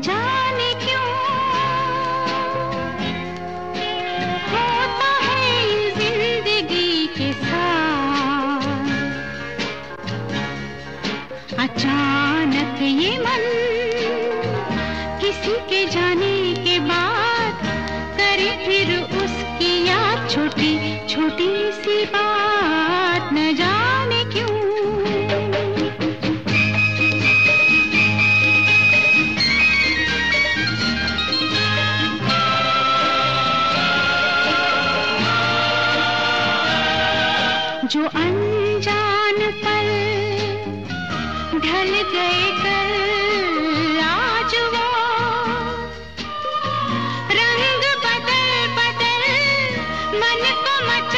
जाने क्यों? होता है ज़िंदगी के साथ। अचानक ये किसी के जाने के बाद फिर उसकी याद छोटी छोटी सी बात। जो अनजान पल ढल गए कल आज वो रंग बदल बदल मन को मचल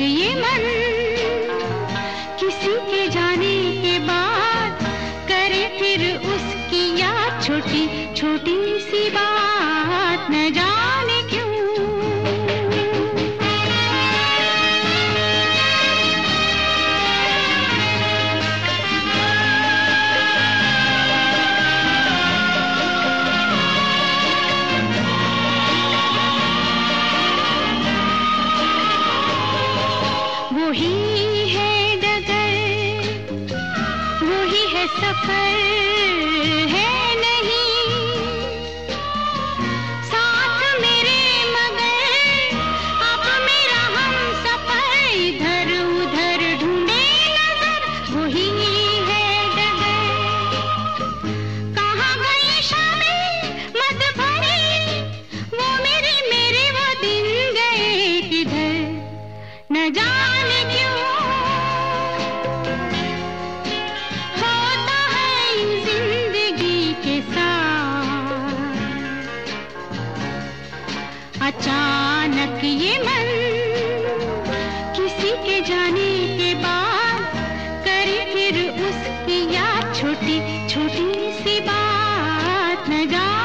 ये मन। किसी के जाने के बाद करे फिर उसकी याद छोटी छोटी सी बात। न जाने वही है डगर वही है सफ़र। कि ये मन किसी के जाने के बाद करे फिर उसकी याद छोटी छोटी सी बात न जा